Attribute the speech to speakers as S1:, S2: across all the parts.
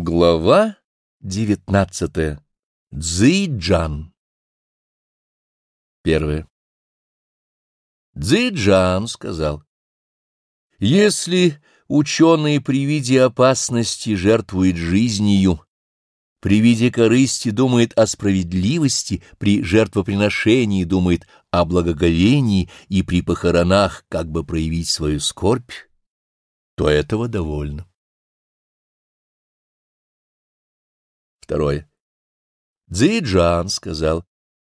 S1: Глава девятнадцатая. Цзиджан. Первое. Цзиджан сказал, «Если ученый при виде опасности жертвует жизнью, при виде корысти думает о справедливости, при жертвоприношении думает о благоговении и при похоронах как бы проявить свою скорбь, то этого довольно. Второе. Цзиджан сказал,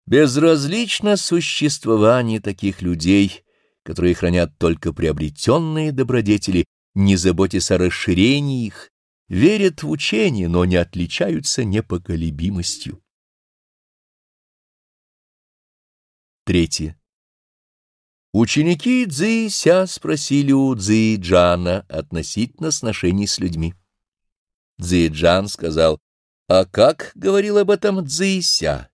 S1: «Безразлично существование таких людей, которые хранят только приобретенные добродетели, не заботясь о расширении их, верят в учение, но не отличаются непоколебимостью». Третье. Ученики Цзи Ся спросили у Цзи Джана относительно сношений с людьми. Цзи Джан сказал, а как говорил об этом Цзэйся?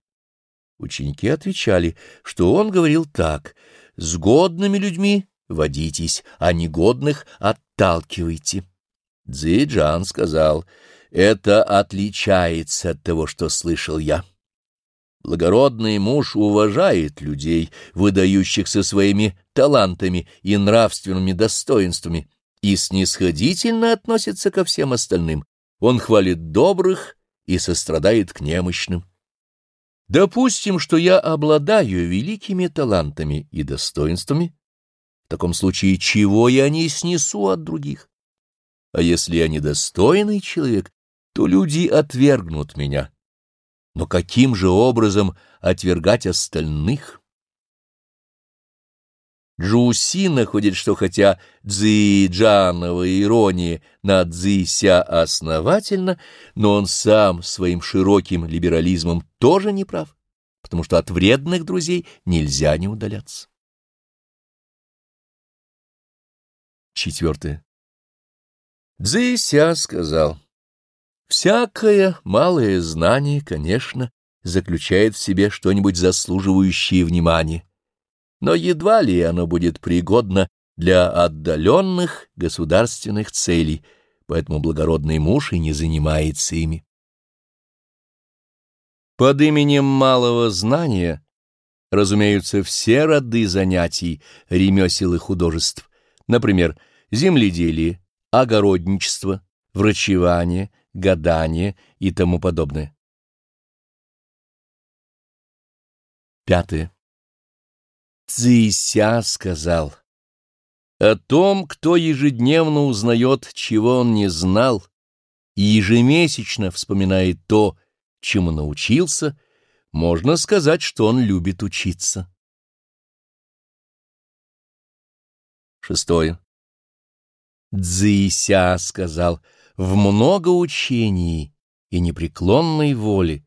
S1: Ученики отвечали, что он говорил так. «С годными людьми водитесь, а негодных отталкивайте». Цзэйджан сказал, «Это отличается от того, что слышал я». Благородный муж уважает людей, выдающихся своими талантами и нравственными достоинствами, и снисходительно относится ко всем остальным. Он хвалит добрых и сострадает к немощным. Допустим, что я обладаю великими талантами и достоинствами. В таком случае чего я не снесу от других? А если я недостойный человек, то люди отвергнут меня. Но каким же образом отвергать остальных? Джуси находит, что хотя Цзи-Джанова ирония на Цзи-Ся основательно, но он сам своим широким либерализмом тоже не прав, потому что от вредных друзей нельзя не удаляться. Четвертое. Цзи-Ся сказал, «Всякое малое знание, конечно, заключает в себе что-нибудь заслуживающее внимания» но едва ли оно будет пригодно для отдаленных государственных целей, поэтому благородный муж и не занимается ими. Под именем малого знания разумеются все роды занятий, ремесел и художеств, например, земледелие, огородничество, врачевание, гадание и тому подобное. Пятое. Цися сказал, «О том, кто ежедневно узнает, чего он не знал, и ежемесячно вспоминает то, чему научился, можно сказать, что он любит учиться». Шестое. Цзися сказал, «В много учений и непреклонной воли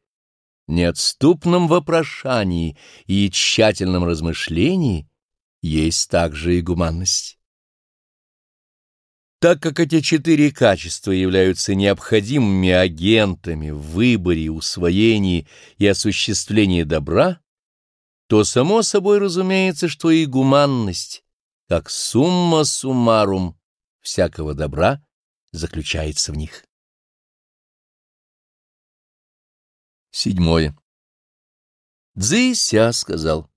S1: неотступном вопрошании и тщательном размышлении есть также и гуманность. Так как эти четыре качества являются необходимыми агентами в выборе, усвоении и осуществлении добра, то само собой разумеется, что и гуманность, как сумма суммарум всякого добра, заключается в них. Седьмое. Цзися сказал,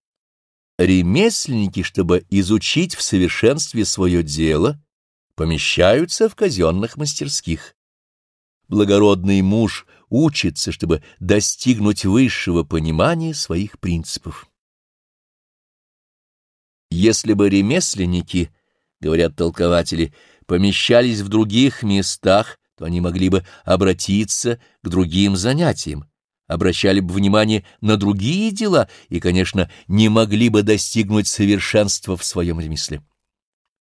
S1: ремесленники, чтобы изучить в совершенстве свое дело, помещаются в казенных мастерских. Благородный муж учится, чтобы достигнуть высшего понимания своих принципов. Если бы ремесленники, говорят толкователи, помещались в других местах, то они могли бы обратиться к другим занятиям, обращали бы внимание на другие дела и, конечно, не могли бы достигнуть совершенства в своем ремесле.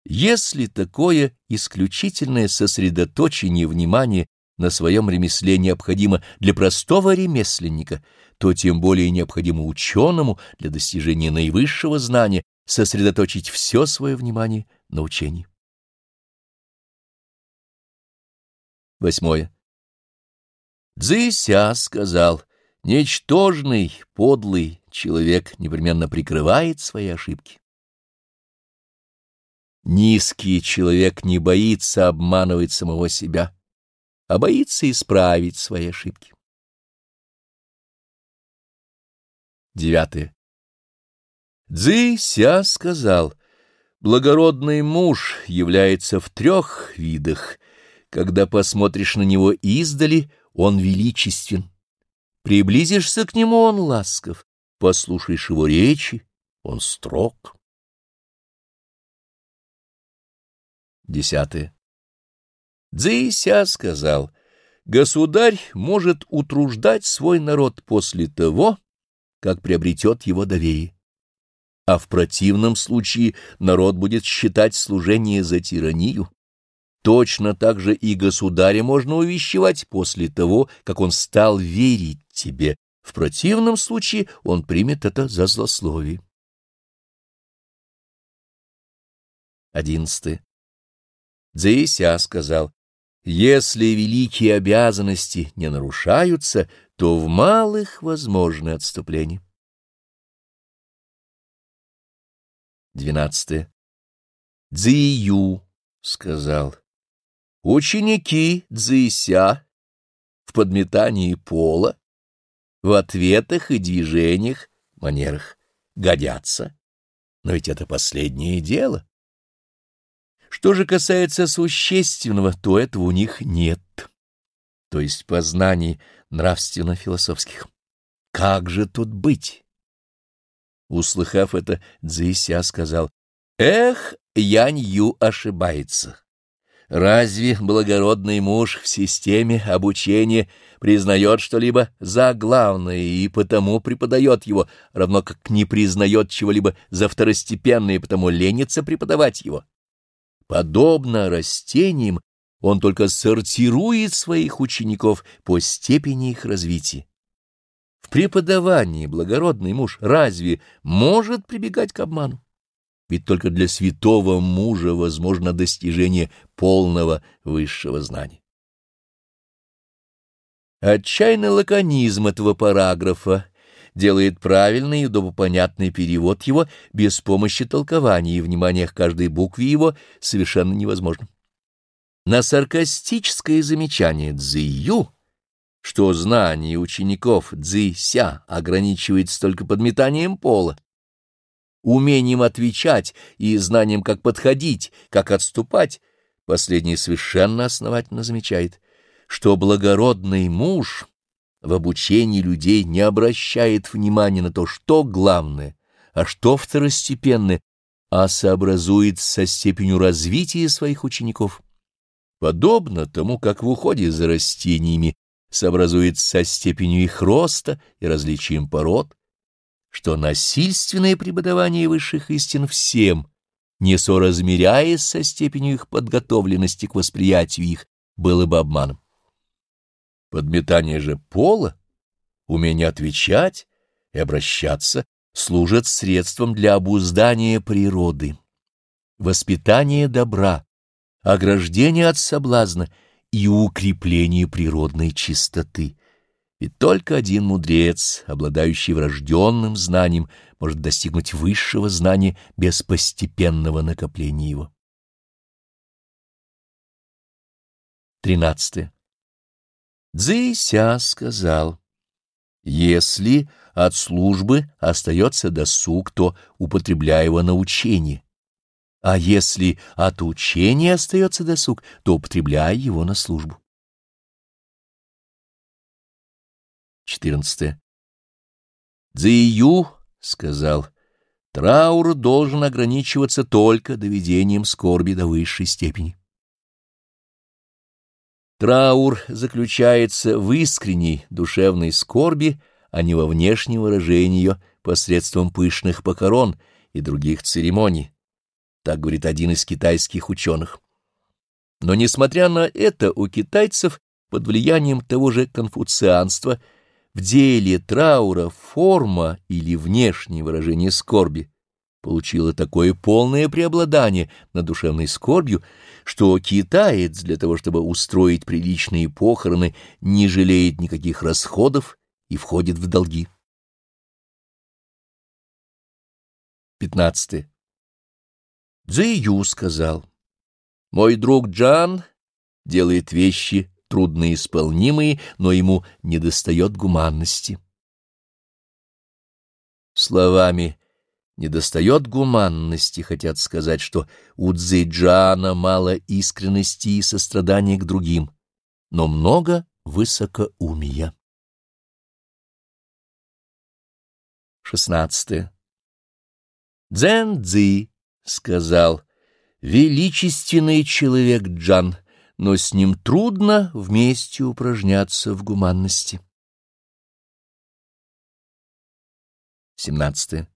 S1: Если такое исключительное сосредоточение внимания на своем ремесле необходимо для простого ремесленника, то тем более необходимо ученому для достижения наивысшего знания сосредоточить все свое внимание на учении. Восьмое. Цзися сказал — Ничтожный, подлый человек непременно прикрывает свои ошибки. Низкий человек не боится обманывать самого себя. а боится исправить свои ошибки. Девятое. Цзи Ся сказал, благородный муж является в трех видах. Когда посмотришь на него издали, он величествен. Приблизишься к нему, он ласков. Послушаешь его речи, он строг. Десятое. Цзи сказал, государь может утруждать свой народ после того, как приобретет его доверие. А в противном случае народ будет считать служение за тиранию. Точно так же и государя можно увещевать после того, как он стал верить тебе. В противном случае он примет это за злословие. Одиннадцатое. Дзеися сказал, если великие обязанности не нарушаются, то в малых возможны отступления. Двенадцатое. Цзию сказал, ученики Цзися в подметании пола, в ответах и движениях, манерах годятся, но ведь это последнее дело. Что же касается существенного, то этого у них нет, то есть познаний нравственно-философских. Как же тут быть? Услыхав это, Цзися сказал, «Эх, Янь-Ю ошибается. Разве благородный муж в системе обучения признает что-либо за главное и потому преподает его, равно как не признает чего-либо за второстепенное и потому ленится преподавать его?» Подобно растениям, он только сортирует своих учеников по степени их развития. В преподавании благородный муж разве может прибегать к обману? Ведь только для святого мужа возможно достижение полного высшего знания. Отчаянный лаконизм этого параграфа делает правильный и удобопонятный перевод его без помощи толкования и внимания к каждой букве его совершенно невозможно. На саркастическое замечание «дзию», что знание учеников «дзися» ограничивается только подметанием пола, умением отвечать и знанием, как подходить, как отступать, последний совершенно основательно замечает, что благородный муж в обучении людей не обращает внимания на то, что главное, а что второстепенное, а сообразует со степенью развития своих учеников. Подобно тому, как в уходе за растениями сообразует со степенью их роста и различием пород, что насильственное преподавание высших истин всем, не соразмеряясь со степенью их подготовленности к восприятию их, было бы обманом. Подметание же пола, умение отвечать и обращаться служат средством для обуздания природы, воспитания добра, ограждения от соблазна и укрепления природной чистоты. Ведь только один мудрец, обладающий врожденным знанием, может достигнуть высшего знания без постепенного накопления его. Тринадцатое. Цзэйся сказал, «Если от службы остается досуг, то употребляй его на учение, а если от учения остается досуг, то употребляй его на службу». 14. Цзэйю сказал, «Траур должен ограничиваться только доведением скорби до высшей степени». Траур заключается в искренней душевной скорби, а не во внешнем выражении ее посредством пышных покорон и других церемоний. Так говорит один из китайских ученых. Но, несмотря на это, у китайцев под влиянием того же конфуцианства в деле траура форма или внешнее выражение скорби получила такое полное преобладание над душевной скорбью, что китаец для того, чтобы устроить приличные похороны, не жалеет никаких расходов и входит в долги. 15. Цзи Ю сказал, «Мой друг Джан делает вещи трудноисполнимые, но ему недостает гуманности. Словами недостает гуманности хотят сказать, что у Цзэйджана мало искренности и сострадания к другим, но много высокоумия. 16. Дзен Цзи сказал, «Величественный человек Джан, но с ним трудно вместе упражняться в гуманности». 17.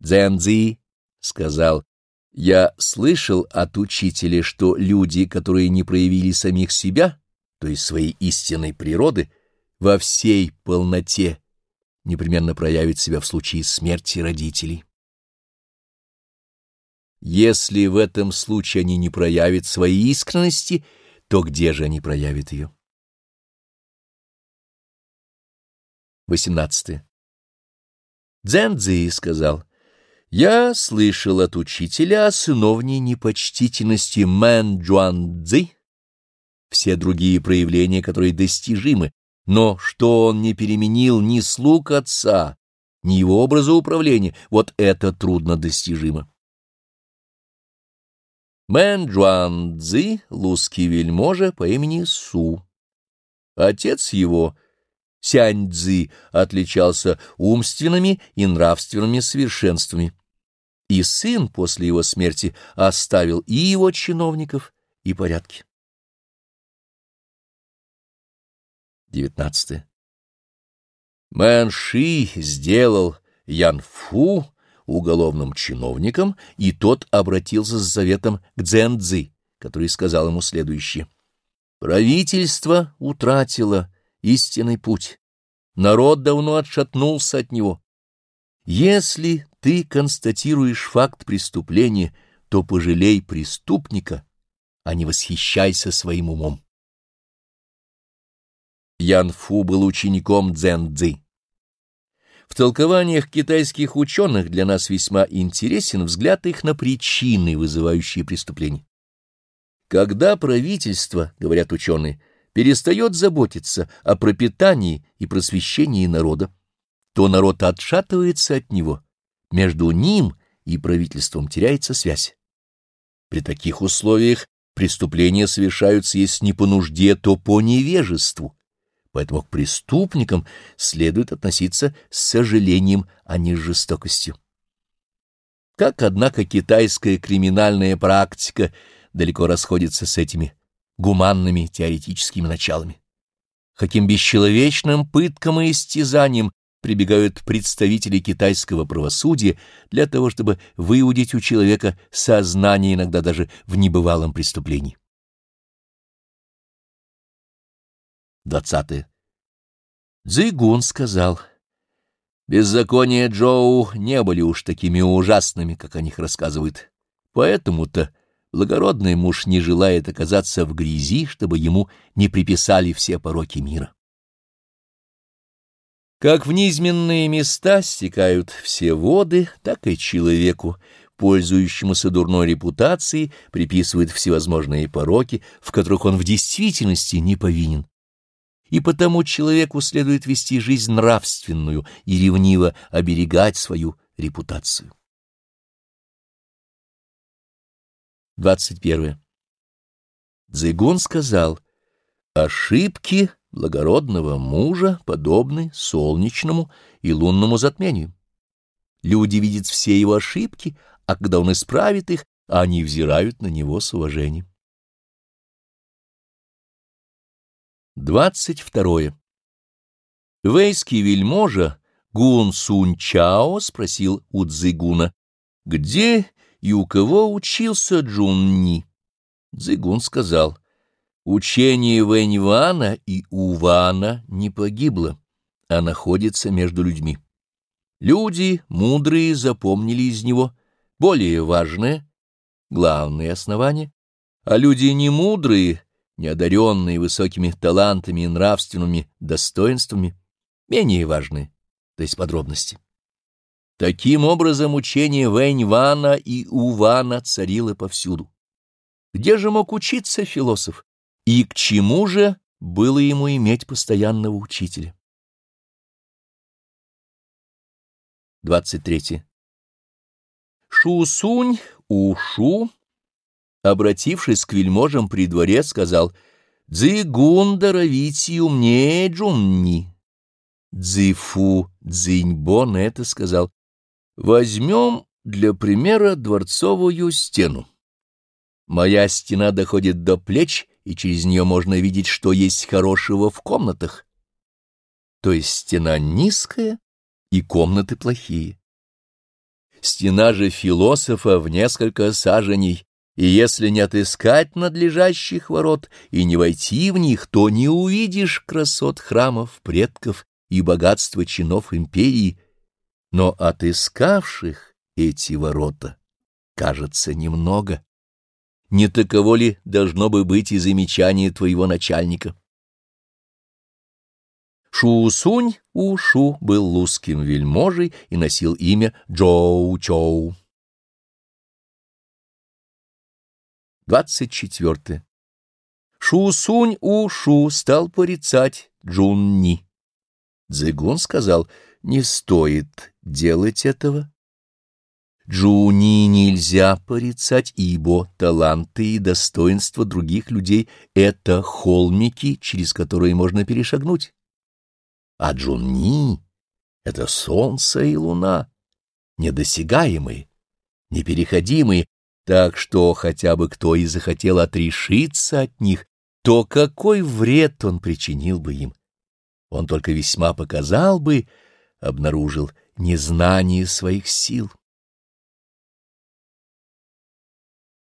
S1: Дзен Цзи сказал, «Я слышал от учителя, что люди, которые не проявили самих себя, то есть своей истинной природы, во всей полноте непременно проявят себя в случае смерти родителей». Если в этом случае они не проявят своей искренности, то где же они проявят ее? 18. Дзэнцзи сказал, «Я слышал от учителя о сыновней непочтительности Мэн Джуан Цзи, все другие проявления, которые достижимы, но что он не переменил ни слуг отца, ни его образа управления, вот это трудно достижимо». Мэн Джуан Цзи, лузский вельможа по имени Су. Отец его, Сянь Цзи, отличался умственными и нравственными совершенствами, и сын после его смерти оставил и его чиновников, и порядки. 19. Мэн Ши сделал Ян Фу уголовным чиновником, и тот обратился с заветом к Цзэнцзы, который сказал ему следующее. «Правительство утратило истинный путь. Народ давно отшатнулся от него. Если ты констатируешь факт преступления, то пожалей преступника, а не восхищайся своим умом». Ян Фу был учеником Цзэнцзы. В толкованиях китайских ученых для нас весьма интересен взгляд их на причины, вызывающие преступления. Когда правительство, говорят ученые, перестает заботиться о пропитании и просвещении народа, то народ отшатывается от него, между ним и правительством теряется связь. При таких условиях преступления совершаются, если не по нужде, то по невежеству, поэтому к преступникам следует относиться с сожалением, а не с жестокостью. Как, однако, китайская криминальная практика далеко расходится с этими гуманными теоретическими началами. Каким бесчеловечным пыткам и истязаниям прибегают представители китайского правосудия для того, чтобы выудить у человека сознание иногда даже в небывалом преступлении. 20. Цзигун сказал, «Беззакония Джоу не были уж такими ужасными, как о них рассказывают. Поэтому-то благородный муж не желает оказаться в грязи, чтобы ему не приписали все пороки мира». Как в низменные места стекают все воды, так и человеку, пользующемуся дурной репутацией, приписывают всевозможные пороки, в которых он в действительности не повинен и потому человеку следует вести жизнь нравственную и ревниво оберегать свою репутацию. 21. Дзигун сказал, ошибки благородного мужа подобны солнечному и лунному затмению. Люди видят все его ошибки, а когда он исправит их, они взирают на него с уважением. Двадцать второе. Вейский вельможа Гун Сунь Чао спросил у Цзыгуна, где и у кого учился Джун Ни. Цзыгун сказал, учение Вэньвана и Увана не погибло, а находится между людьми. Люди мудрые запомнили из него более важное, главное основание, а люди немудрые неодаренные высокими талантами и нравственными достоинствами, менее важны, то есть подробности. Таким образом, учение Вэнь-Вана и Увана царило повсюду. Где же мог учиться философ? И к чему же было ему иметь постоянного учителя? 23. Шусунь Ушу, обратившись к вельможам при дворе, сказал «Дзигун даровите умнее Джунни». Дзифу Дзиньбо на это сказал «Возьмем для примера дворцовую стену. Моя стена доходит до плеч, и через нее можно видеть, что есть хорошего в комнатах. То есть стена низкая, и комнаты плохие. Стена же философа в несколько саженей, и если не отыскать надлежащих ворот и не войти в них, то не увидишь красот храмов предков и богатства чинов империи, но отыскавших эти ворота, кажется, немного. Не таково ли должно бы быть и замечание твоего начальника? Шусунь Ушу был лузским вельможей и носил имя Джоу-Чоу. 24. Шусунь Ушу стал порицать Джунни. Цзыгун сказал, не стоит делать этого. Джуни нельзя порицать, ибо таланты и достоинства других людей — это холмики, через которые можно перешагнуть а Джунни — это солнце и луна, недосягаемые, непереходимые, так что хотя бы кто и захотел отрешиться от них, то какой вред он причинил бы им? Он только весьма показал бы, обнаружил незнание своих сил.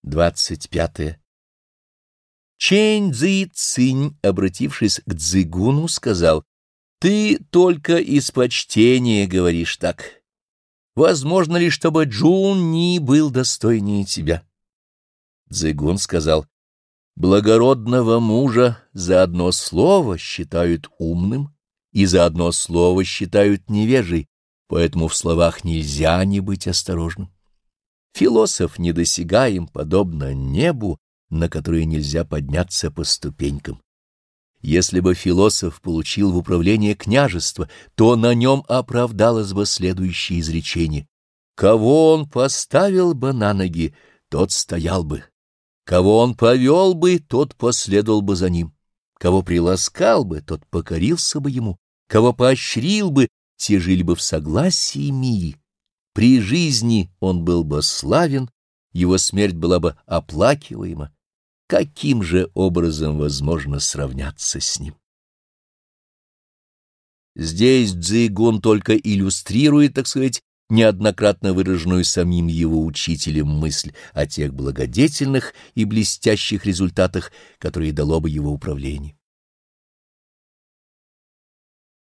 S1: Двадцать пятое. Чэнь Цзи Цинь, обратившись к Цзыгуну, сказал, ты только из почтения говоришь так. Возможно ли, чтобы Джун Ни был достойнее тебя? Цзыгун сказал, благородного мужа за одно слово считают умным и за одно слово считают невежей, поэтому в словах нельзя не быть осторожным. Философ недосягаем, подобно небу, на которое нельзя подняться по ступенькам. Если бы философ получил в управление княжество, то на нем оправдалось бы следующее изречение. Кого он поставил бы на ноги, тот стоял бы. Кого он повел бы, тот последовал бы за ним. Кого приласкал бы, тот покорился бы ему. Кого поощрил бы, те жили бы в согласии и мире. При жизни он был бы славен, его смерть была бы оплакиваема каким же образом возможно сравняться с ним? Здесь Цзигун только иллюстрирует, так сказать, неоднократно выраженную самим его учителем мысль о тех благодетельных и блестящих результатах, которые дало бы его управление.